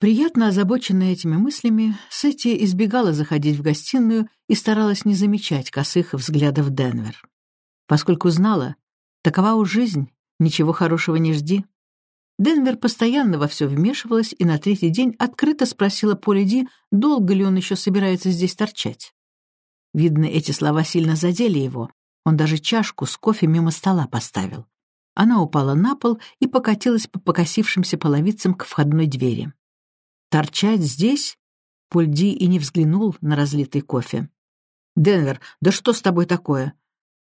Приятно озабоченная этими мыслями, Сетти избегала заходить в гостиную и старалась не замечать косых взглядов Денвер. Поскольку знала, такова уж жизнь, ничего хорошего не жди. Денвер постоянно во все вмешивалась и на третий день открыто спросила Поли Ди, долго ли он еще собирается здесь торчать. Видно, эти слова сильно задели его. Он даже чашку с кофе мимо стола поставил. Она упала на пол и покатилась по покосившимся половицам к входной двери. Торчать здесь? Пульди и не взглянул на разлитый кофе. «Денвер, да что с тобой такое?»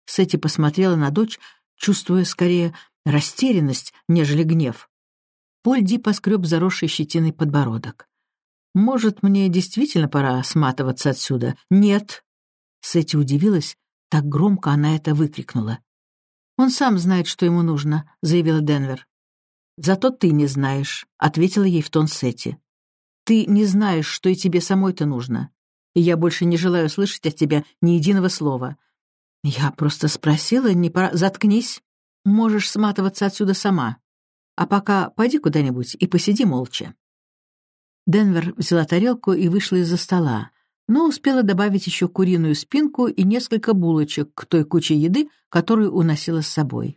Сэти посмотрела на дочь, чувствуя скорее растерянность, нежели гнев. Польди поскреб заросший щетиной подбородок. «Может, мне действительно пора сматываться отсюда?» «Нет!» Сэти удивилась, так громко она это выкрикнула. «Он сам знает, что ему нужно», — заявила Денвер. «Зато ты не знаешь», — ответила ей в тон Сэти. Ты не знаешь, что и тебе самой-то нужно. И я больше не желаю слышать от тебя ни единого слова. Я просто спросила, не пора... Заткнись. Можешь сматываться отсюда сама. А пока пойди куда-нибудь и посиди молча. Денвер взяла тарелку и вышла из-за стола, но успела добавить еще куриную спинку и несколько булочек к той куче еды, которую уносила с собой.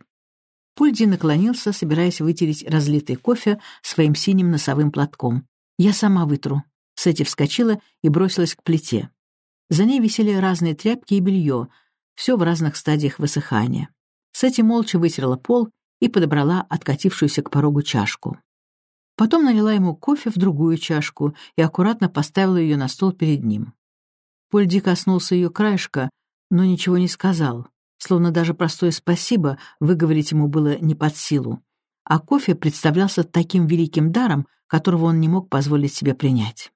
Пульди наклонился, собираясь вытереть разлитый кофе своим синим носовым платком. «Я сама вытру». Сэти вскочила и бросилась к плите. За ней висели разные тряпки и белье, все в разных стадиях высыхания. Сэти молча вытерла пол и подобрала откатившуюся к порогу чашку. Потом налила ему кофе в другую чашку и аккуратно поставила ее на стол перед ним. Польди коснулся ее краешка, но ничего не сказал, словно даже простое «спасибо» выговорить ему было не под силу а кофе представлялся таким великим даром, которого он не мог позволить себе принять.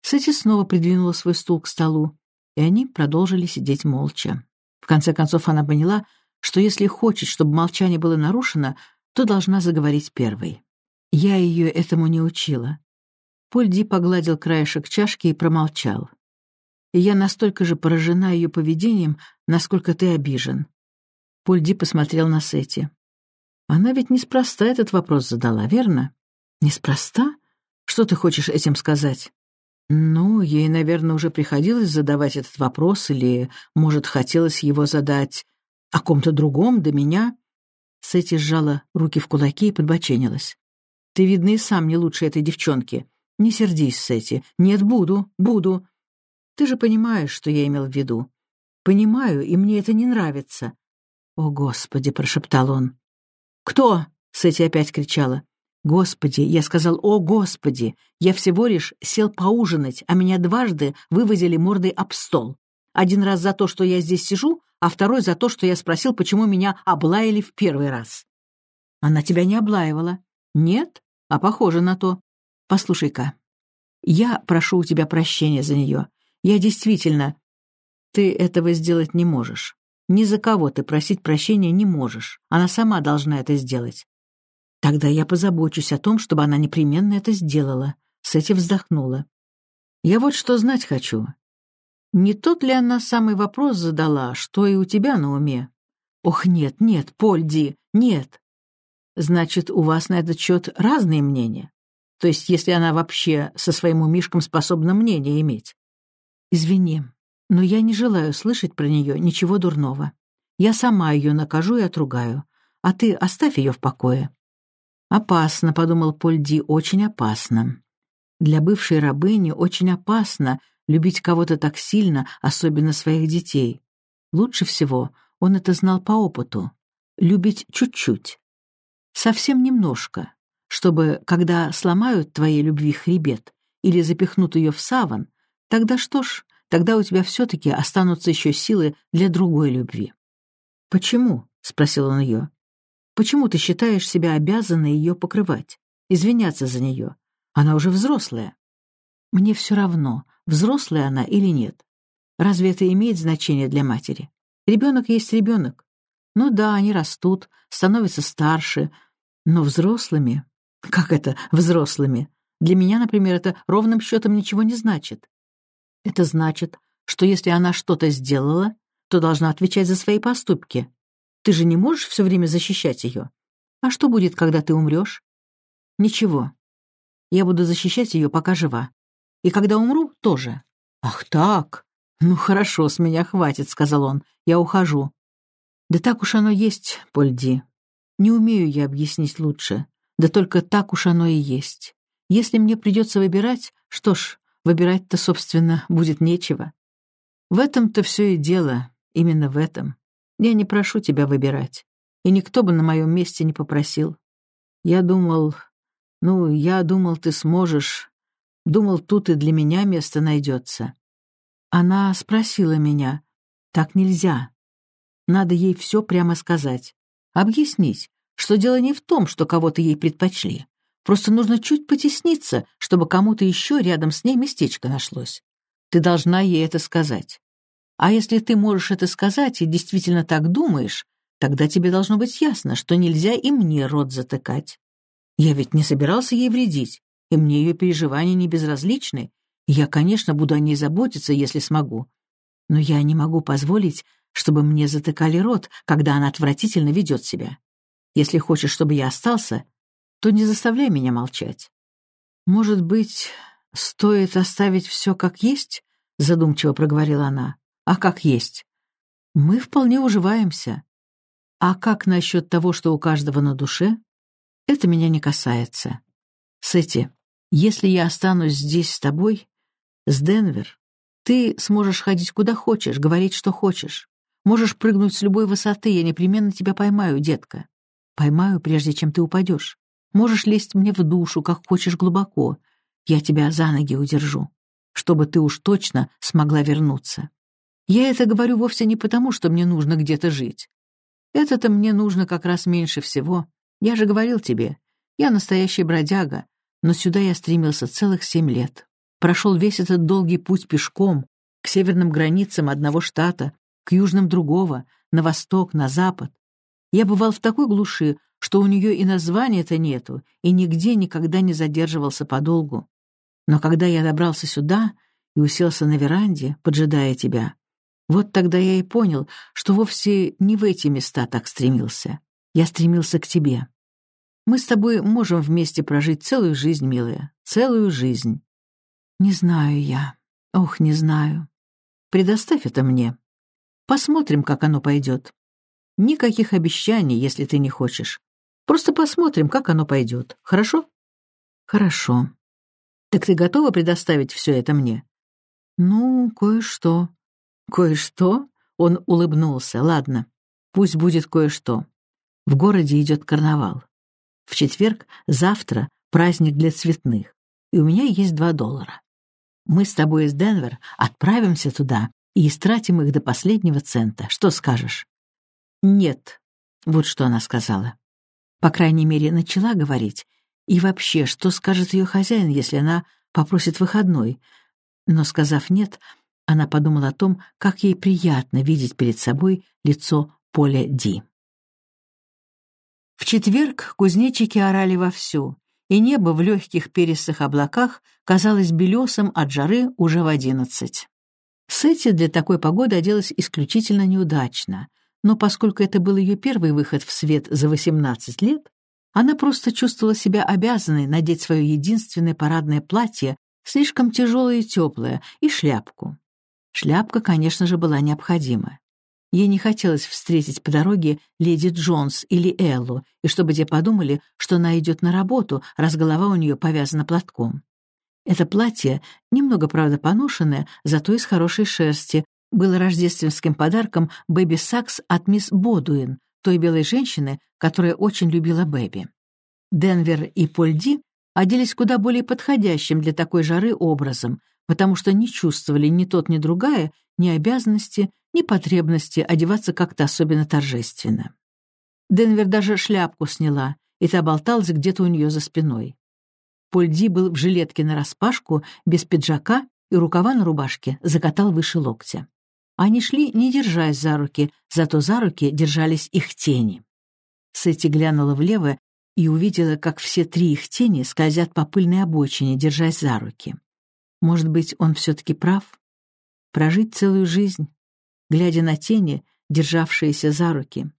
Сэти снова придвинула свой стул к столу, и они продолжили сидеть молча. В конце концов она поняла, что если хочет, чтобы молчание было нарушено, то должна заговорить первой. Я ее этому не учила. Поль Ди погладил краешек чашки и промолчал. Я настолько же поражена ее поведением, насколько ты обижен. Поль Ди посмотрел на Сети. Она ведь неспроста этот вопрос задала, верно? Неспроста? Что ты хочешь этим сказать? Ну, ей, наверное, уже приходилось задавать этот вопрос, или, может, хотелось его задать о ком-то другом до меня. Сэти сжала руки в кулаки и подбоченилась. «Ты, видно, и сам не лучше этой девчонки. Не сердись, Сэти. Нет, буду, буду. Ты же понимаешь, что я имел в виду. Понимаю, и мне это не нравится». «О, Господи!» — прошептал он. «Кто?» — Сэти опять кричала. «Господи!» — я сказал, «О, Господи!» Я всего лишь сел поужинать, а меня дважды вывозили мордой об стол. Один раз за то, что я здесь сижу, а второй за то, что я спросил, почему меня облаяли в первый раз. Она тебя не облаивала? Нет? А похоже на то. Послушай-ка, я прошу у тебя прощения за нее. Я действительно... Ты этого сделать не можешь. Ни за кого ты просить прощения не можешь. Она сама должна это сделать. Тогда я позабочусь о том, чтобы она непременно это сделала. Сэти вздохнула. Я вот что знать хочу. Не тот ли она самый вопрос задала, что и у тебя на уме? Ох, нет, нет, Польди, нет. Значит, у вас на этот счет разные мнения? То есть, если она вообще со своим умишком способна мнение иметь? Извини, но я не желаю слышать про нее ничего дурного. Я сама ее накажу и отругаю, а ты оставь ее в покое». «Опасно», — подумал Польди, — «очень опасно. Для бывшей рабыни очень опасно любить кого-то так сильно, особенно своих детей. Лучше всего он это знал по опыту. Любить чуть-чуть. Совсем немножко, чтобы, когда сломают твоей любви хребет или запихнут ее в саван, тогда что ж, тогда у тебя все-таки останутся еще силы для другой любви. «Почему?» — спросил он ее. «Почему ты считаешь себя обязанной ее покрывать, извиняться за нее? Она уже взрослая». «Мне все равно, взрослая она или нет. Разве это имеет значение для матери? Ребенок есть ребенок. Ну да, они растут, становятся старше, но взрослыми... Как это взрослыми? Для меня, например, это ровным счетом ничего не значит. Это значит, что если она что-то сделала, то должна отвечать за свои поступки. Ты же не можешь все время защищать ее. А что будет, когда ты умрешь? Ничего. Я буду защищать ее, пока жива. И когда умру, тоже. Ах так? Ну хорошо, с меня хватит, сказал он. Я ухожу. Да так уж оно есть, Польди. Не умею я объяснить лучше. Да только так уж оно и есть. Если мне придется выбирать, что ж, выбирать-то, собственно, будет нечего. В этом-то все и дело, именно в этом. Я не прошу тебя выбирать, и никто бы на моем месте не попросил. Я думал, ну, я думал, ты сможешь. Думал, тут и для меня место найдется. Она спросила меня, так нельзя. Надо ей все прямо сказать, объяснить, что дело не в том, что кого-то ей предпочли. Просто нужно чуть потесниться, чтобы кому-то еще рядом с ней местечко нашлось. Ты должна ей это сказать. А если ты можешь это сказать и действительно так думаешь, тогда тебе должно быть ясно, что нельзя и мне рот затыкать. Я ведь не собирался ей вредить, и мне ее переживания не безразличны. Я, конечно, буду о ней заботиться, если смогу. Но я не могу позволить, чтобы мне затыкали рот, когда она отвратительно ведет себя. Если хочешь, чтобы я остался, то не заставляй меня молчать. Может быть, стоит оставить все как есть? Задумчиво проговорила она. А как есть? Мы вполне уживаемся. А как насчет того, что у каждого на душе? Это меня не касается. Сэти, если я останусь здесь с тобой, с Денвер, ты сможешь ходить куда хочешь, говорить, что хочешь. Можешь прыгнуть с любой высоты, я непременно тебя поймаю, детка. Поймаю, прежде чем ты упадешь. Можешь лезть мне в душу, как хочешь глубоко. Я тебя за ноги удержу, чтобы ты уж точно смогла вернуться. Я это говорю вовсе не потому, что мне нужно где-то жить. Это-то мне нужно как раз меньше всего. Я же говорил тебе, я настоящий бродяга, но сюда я стремился целых семь лет. Прошел весь этот долгий путь пешком, к северным границам одного штата, к южным другого, на восток, на запад. Я бывал в такой глуши, что у нее и названия-то нету, и нигде никогда не задерживался подолгу. Но когда я добрался сюда и уселся на веранде, поджидая тебя, вот тогда я и понял, что вовсе не в эти места так стремился. Я стремился к тебе. Мы с тобой можем вместе прожить целую жизнь, милая, целую жизнь. Не знаю я. Ох, не знаю. Предоставь это мне. Посмотрим, как оно пойдет. Никаких обещаний, если ты не хочешь. Просто посмотрим, как оно пойдет. Хорошо? Хорошо. Так ты готова предоставить все это мне? Ну, кое-что. «Кое-что?» — он улыбнулся. «Ладно, пусть будет кое-что. В городе идет карнавал. В четверг, завтра, праздник для цветных, и у меня есть два доллара. Мы с тобой из Денвер отправимся туда и истратим их до последнего цента. Что скажешь?» «Нет», — вот что она сказала. По крайней мере, начала говорить. И вообще, что скажет ее хозяин, если она попросит выходной? Но, сказав «нет», она подумала о том, как ей приятно видеть перед собой лицо Поля Ди. В четверг кузнечики орали вовсю, и небо в легких перистых облаках казалось белесым от жары уже в одиннадцать. Сетти для такой погоды оделась исключительно неудачно, но поскольку это был ее первый выход в свет за восемнадцать лет, она просто чувствовала себя обязанной надеть свое единственное парадное платье, слишком тяжелое и теплое, и шляпку. Шляпка, конечно же, была необходима. Ей не хотелось встретить по дороге леди Джонс или Эллу, и чтобы те подумали, что она идет на работу, раз голова у нее повязана платком. Это платье, немного, правда, поношенное, зато из хорошей шерсти, было рождественским подарком Бэби Сакс от мисс Бодуин, той белой женщины, которая очень любила Бэби. Денвер и Польди оделись куда более подходящим для такой жары образом, потому что не чувствовали ни тот, ни другая ни обязанности, ни потребности одеваться как-то особенно торжественно. Денвер даже шляпку сняла, и та болталась где-то у нее за спиной. Польди был в жилетке нараспашку, без пиджака, и рукава на рубашке закатал выше локтя. Они шли, не держась за руки, зато за руки держались их тени. Сэти глянула влево и увидела, как все три их тени скользят по пыльной обочине, держась за руки. Может быть, он все-таки прав? Прожить целую жизнь, глядя на тени, державшиеся за руки.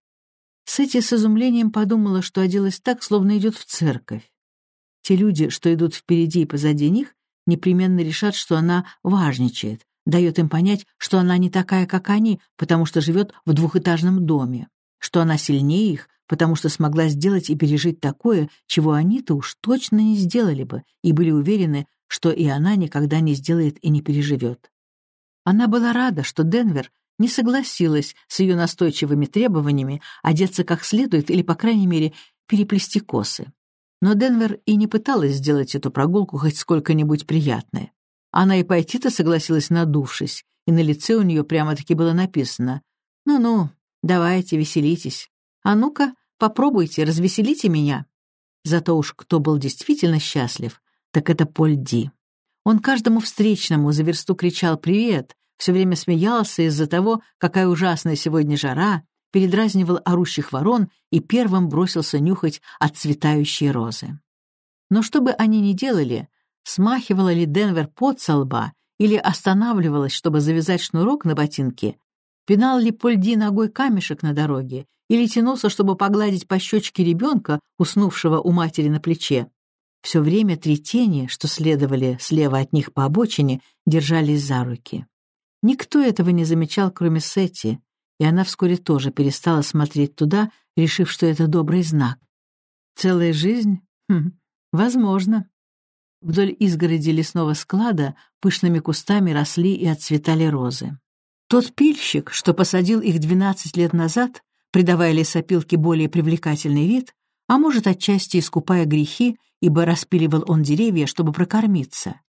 Сэти с изумлением подумала, что оделась так, словно идет в церковь. Те люди, что идут впереди и позади них, непременно решат, что она важничает, дает им понять, что она не такая, как они, потому что живет в двухэтажном доме, что она сильнее их, потому что смогла сделать и пережить такое, чего они-то уж точно не сделали бы, и были уверены, что и она никогда не сделает и не переживет. Она была рада, что Денвер не согласилась с ее настойчивыми требованиями одеться как следует или, по крайней мере, переплести косы. Но Денвер и не пыталась сделать эту прогулку хоть сколько-нибудь приятное. Она и пойти-то согласилась, надувшись, и на лице у нее прямо-таки было написано «Ну-ну, давайте, веселитесь. А ну-ка, попробуйте, развеселите меня». Зато уж кто был действительно счастлив, так это Поль Ди. Он каждому встречному за версту кричал «Привет!», все время смеялся из-за того, какая ужасная сегодня жара, передразнивал орущих ворон и первым бросился нюхать отцветающие розы. Но что бы они ни делали, смахивала ли Денвер под со лба или останавливалась, чтобы завязать шнурок на ботинке, пинал ли Польди ногой камешек на дороге или тянулся, чтобы погладить по щечке ребенка, уснувшего у матери на плече. Все время три тени, что следовали слева от них по обочине, держались за руки. Никто этого не замечал, кроме Сетти, и она вскоре тоже перестала смотреть туда, решив, что это добрый знак. Целая жизнь? Хм, возможно. Вдоль изгороди лесного склада пышными кустами росли и отцветали розы. Тот пильщик, что посадил их двенадцать лет назад, придавая лесопилке более привлекательный вид, а может, отчасти искупая грехи, ибо распиливал он деревья, чтобы прокормиться.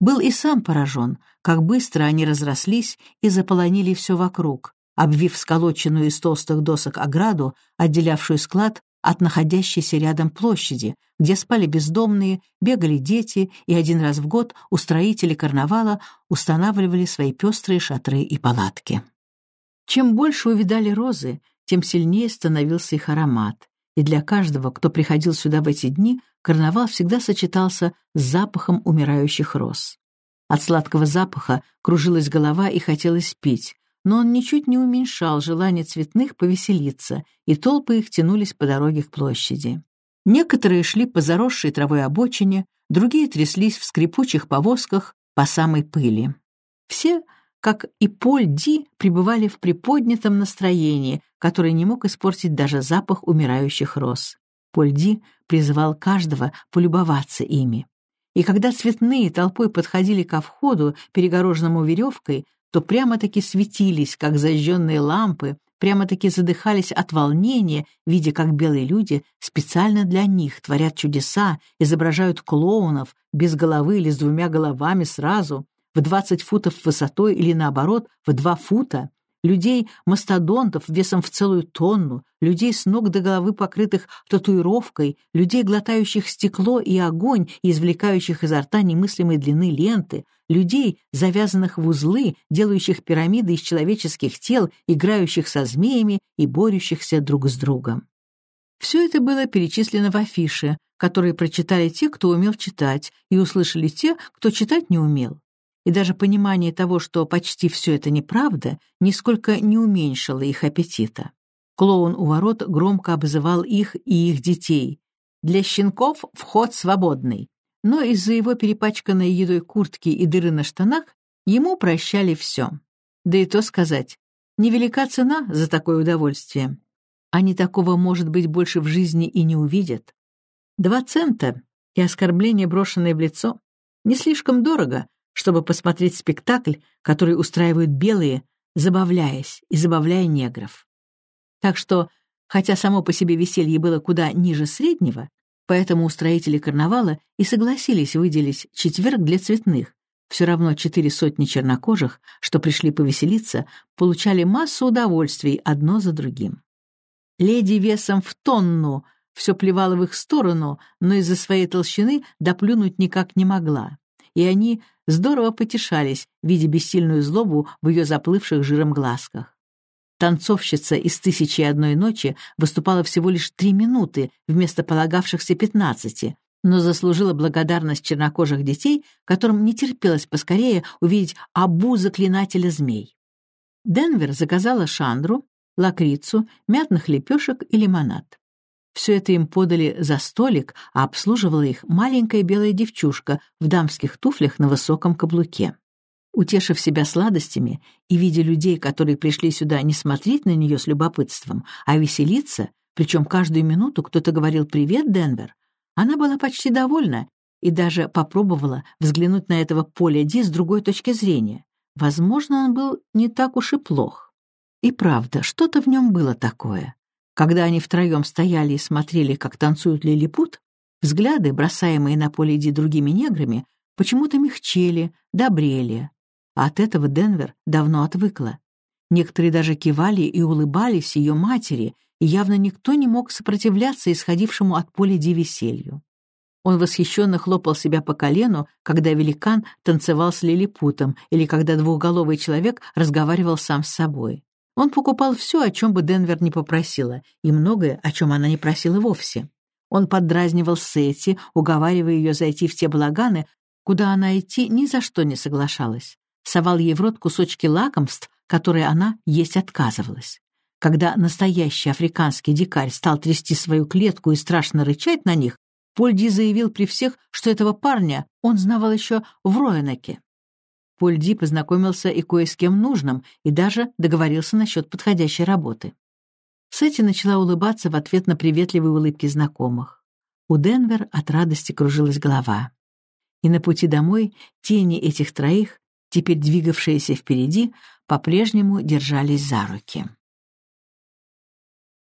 Был и сам поражен, как быстро они разрослись и заполонили все вокруг, обвив сколоченную из толстых досок ограду, отделявшую склад от находящейся рядом площади, где спали бездомные, бегали дети, и один раз в год устроители карнавала устанавливали свои пестрые шатры и палатки. Чем больше увидали розы, тем сильнее становился их аромат, и для каждого, кто приходил сюда в эти дни, карнавал всегда сочетался с запахом умирающих роз. От сладкого запаха кружилась голова и хотелось пить, но он ничуть не уменьшал желание цветных повеселиться, и толпы их тянулись по дороге к площади. Некоторые шли по заросшей травой обочине, другие тряслись в скрипучих повозках по самой пыли. Все, как и Поль Ди, пребывали в приподнятом настроении, которое не мог испортить даже запах умирающих роз. Поль Ди призывал каждого полюбоваться ими. И когда цветные толпой подходили ко входу, перегороженному веревкой, то прямо-таки светились, как зажженные лампы, прямо-таки задыхались от волнения, видя, как белые люди специально для них творят чудеса, изображают клоунов без головы или с двумя головами сразу, в 20 футов высотой или наоборот в 2 фута, людей-мастодонтов весом в целую тонну, людей с ног до головы покрытых татуировкой, людей, глотающих стекло и огонь и извлекающих изо рта немыслимой длины ленты, людей, завязанных в узлы, делающих пирамиды из человеческих тел, играющих со змеями и борющихся друг с другом. Все это было перечислено в афише, которые прочитали те, кто умел читать, и услышали те, кто читать не умел и даже понимание того, что почти все это неправда, нисколько не уменьшило их аппетита. Клоун у ворот громко обзывал их и их детей. Для щенков вход свободный. Но из-за его перепачканной едой куртки и дыры на штанах ему прощали все. Да и то сказать, невелика цена за такое удовольствие. Они такого, может быть, больше в жизни и не увидят. Два цента и оскорбление, брошенное в лицо, не слишком дорого, чтобы посмотреть спектакль, который устраивают белые, забавляясь и забавляя негров. Так что, хотя само по себе веселье было куда ниже среднего, поэтому устроители карнавала и согласились выделить четверг для цветных. Все равно четыре сотни чернокожих, что пришли повеселиться, получали массу удовольствий одно за другим. Леди весом в тонну все плевала в их сторону, но из-за своей толщины доплюнуть никак не могла и они здорово потешались, видя бессильную злобу в ее заплывших жиром глазках. Танцовщица из «Тысячи и одной ночи» выступала всего лишь три минуты вместо полагавшихся пятнадцати, но заслужила благодарность чернокожих детей, которым не терпелось поскорее увидеть обу заклинателя змей. Денвер заказала шандру, лакрицу, мятных лепешек и лимонад. Все это им подали за столик, а обслуживала их маленькая белая девчушка в дамских туфлях на высоком каблуке. Утешив себя сладостями и видя людей, которые пришли сюда не смотреть на нее с любопытством, а веселиться, причем каждую минуту кто-то говорил «Привет, Денвер», она была почти довольна и даже попробовала взглянуть на этого Поля Ди с другой точки зрения. Возможно, он был не так уж и плох. И правда, что-то в нем было такое. Когда они втроем стояли и смотрели, как танцуют лилипут, взгляды, бросаемые на Поле Ди другими неграми, почему-то мягчели, добрели. А от этого Денвер давно отвыкла. Некоторые даже кивали и улыбались ее матери, и явно никто не мог сопротивляться исходившему от Поля Ди веселью. Он восхищенно хлопал себя по колену, когда великан танцевал с лилипутом или когда двухголовый человек разговаривал сам с собой. Он покупал все, о чем бы Денвер не попросила, и многое, о чем она не просила вовсе. Он поддразнивал Сетти, уговаривая ее зайти в те балаганы, куда она идти ни за что не соглашалась. Совал ей в рот кусочки лакомств, которые она есть отказывалась. Когда настоящий африканский дикарь стал трясти свою клетку и страшно рычать на них, Польди заявил при всех, что этого парня он знавал еще в Роэнеке. Польди познакомился и кое с кем нужным, и даже договорился насчет подходящей работы. Сэти начала улыбаться в ответ на приветливые улыбки знакомых. У Денвер от радости кружилась голова. И на пути домой тени этих троих, теперь двигавшиеся впереди, по-прежнему держались за руки.